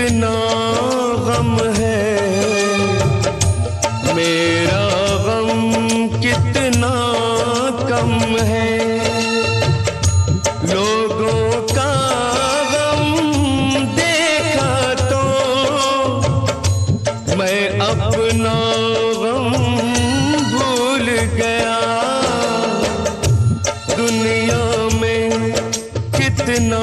कितना गम है। मेरा गम कितना कम है। लोगों का गम देखा तो मैं अपना गम भूल गया। दुनिया में कितना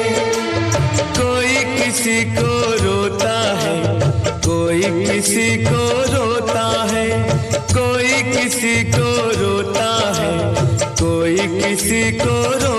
किसी को रोता है, कोई किसी को रोता है, कोई किसी को रोता है, कोई किसी को रोता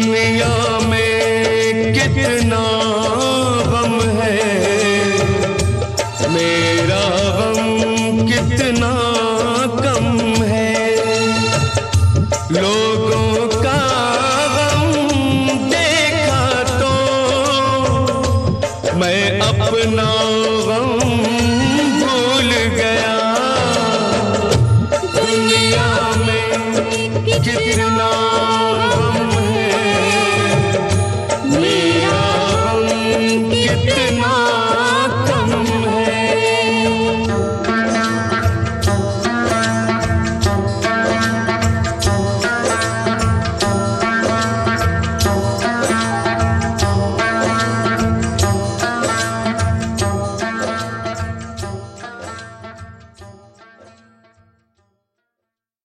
दुनिया में कितना बम है। मेरा बम कितना कम है। लोगों का बम देखा तो मैं अपना बम